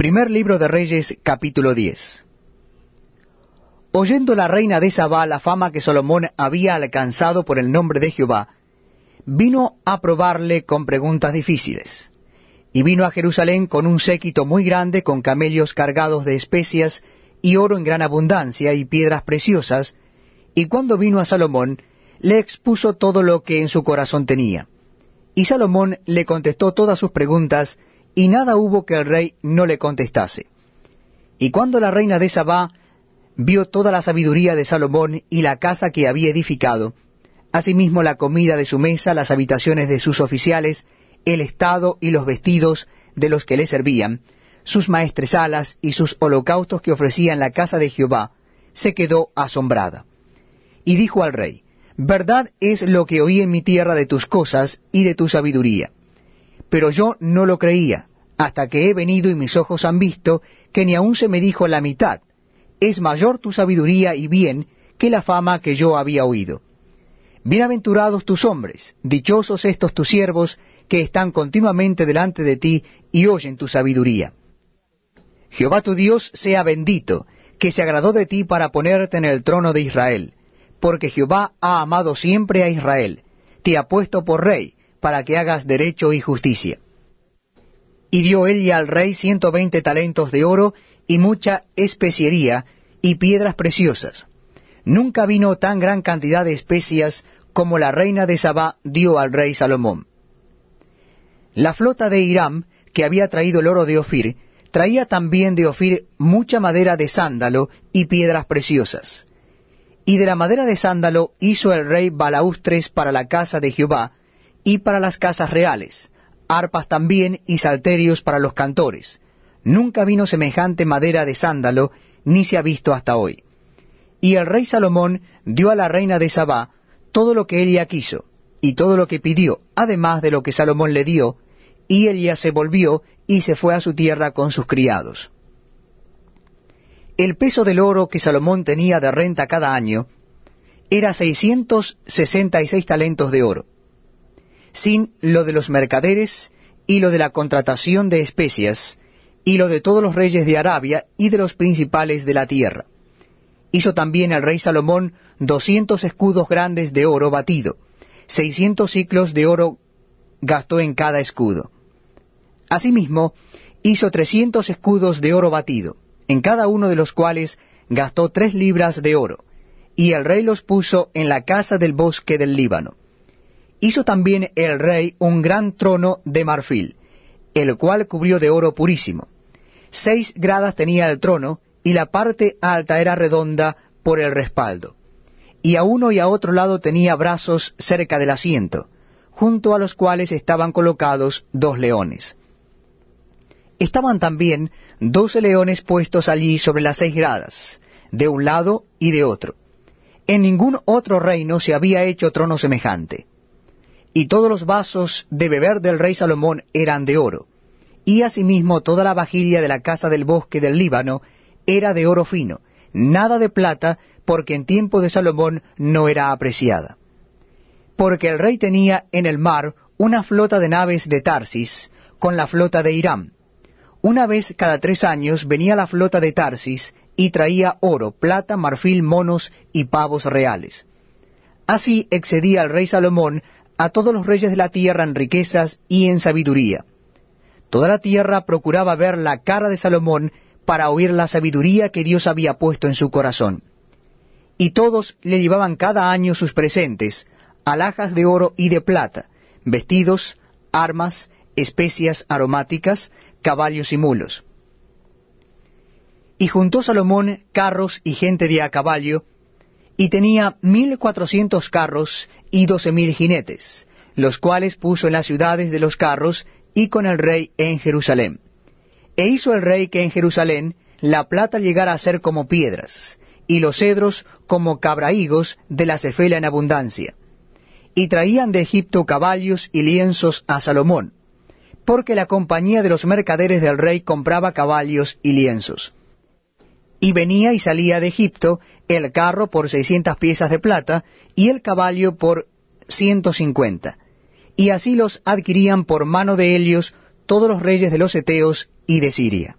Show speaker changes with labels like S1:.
S1: Primer libro de Reyes, capítulo 10. Oyendo la reina de Sabá la fama que Salomón había alcanzado por el nombre de Jehová, vino a probarle con preguntas difíciles. Y vino a Jerusalén con un séquito muy grande, con camellos cargados de especias, y oro en gran abundancia, y piedras preciosas, y cuando vino a Salomón, le expuso todo lo que en su corazón tenía. Y Salomón le contestó todas sus preguntas, y nada hubo que el rey no le contestase. Y cuando la reina de Sabá vio toda la sabiduría de Salomón y la casa que había edificado, asimismo la comida de su mesa, las habitaciones de sus oficiales, el estado y los vestidos de los que le servían, sus maestresalas y sus holocaustos que ofrecía en la casa de Jehová, se quedó asombrada. Y dijo al rey, Verdad es lo que oí en mi tierra de tus cosas y de tu sabiduría pero yo no lo creía, hasta que he venido y mis ojos han visto que ni aun se me dijo la mitad. Es mayor tu sabiduría y bien que la fama que yo había oído. Bienaventurados tus hombres, dichosos estos tus siervos, que están continuamente delante de ti y oyen tu sabiduría. Jehová tu Dios sea bendito, que se agradó de ti para ponerte en el trono de Israel, porque Jehová ha amado siempre a Israel, te ha puesto por rey, para que hagas derecho y justicia. Y dio ella al rey ciento veinte talentos de oro y mucha especiería y piedras preciosas. Nunca vino tan gran cantidad de especias como la reina de Sabá dio al rey Salomón. La flota de Hiram, que había traído el oro de Ofir, traía también de Ofir mucha madera de sándalo y piedras preciosas. Y de la madera de sándalo hizo el rey balaustres para la casa de Jehová, y para las casas reales, arpas también y salterios para los cantores. Nunca vino semejante madera de sándalo, ni se ha visto hasta hoy. Y el rey Salomón dio a la reina de Sabá todo lo que ella quiso, y todo lo que pidió, además de lo que Salomón le dio, y ella se volvió y se fue a su tierra con sus criados. El peso del oro que Salomón tenía de renta cada año era seiscientos sesenta y seis talentos de oro sin lo de los mercaderes, y lo de la contratación de especias, y lo de todos los reyes de Arabia y de los principales de la tierra. Hizo también el rey Salomón doscientos escudos grandes de oro batido, seiscientos ciclos de oro gastó en cada escudo. Asimismo, hizo trescientos escudos de oro batido, en cada uno de los cuales gastó tres libras de oro, y el rey los puso en la casa del bosque del Líbano. Hizo también el rey un gran trono de marfil, el cual cubrió de oro purísimo. Seis gradas tenía el trono, y la parte alta era redonda por el respaldo. Y a uno y a otro lado tenía brazos cerca del asiento, junto a los cuales estaban colocados dos leones. Estaban también doce leones puestos allí sobre las seis gradas, de un lado y de otro. En ningún otro reino se había hecho trono semejante y todos los vasos de beber del rey Salomón eran de oro, y asimismo toda la vajilla de la casa del bosque del Líbano era de oro fino, nada de plata, porque en tiempo de Salomón no era apreciada. Porque el rey tenía en el mar una flota de naves de Tarsis, con la flota de Irán. Una vez cada tres años venía la flota de Tarsis y traía oro, plata, marfil, monos y pavos reales. Así excedía el rey Salomón a todos los reyes de la tierra en riquezas y en sabiduría. Toda la tierra procuraba ver la cara de Salomón para oír la sabiduría que Dios había puesto en su corazón. Y todos le llevaban cada año sus presentes, alhajas de oro y de plata, vestidos, armas, especias aromáticas, caballos y mulos. Y juntó Salomón carros y gente de a caballo, y tenía mil cuatrocientos carros y doce mil jinetes, los cuales puso en las ciudades de los carros y con el rey en Jerusalén. E hizo el rey que en Jerusalén la plata llegara a ser como piedras, y los cedros como cabrahigos de la cefela en abundancia. Y traían de Egipto caballos y lienzos a Salomón, porque la compañía de los mercaderes del rey compraba caballos y lienzos. Y venía y salía de Egipto el carro por seiscientas piezas de plata, y el caballo por ciento cincuenta. Y así los adquirían por mano de ellos todos los reyes de los Eteos y de Siria.